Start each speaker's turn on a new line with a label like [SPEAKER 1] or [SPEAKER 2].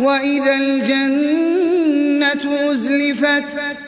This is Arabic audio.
[SPEAKER 1] وَإِذَا الْجَنَّةُ أُزْلِفَتْ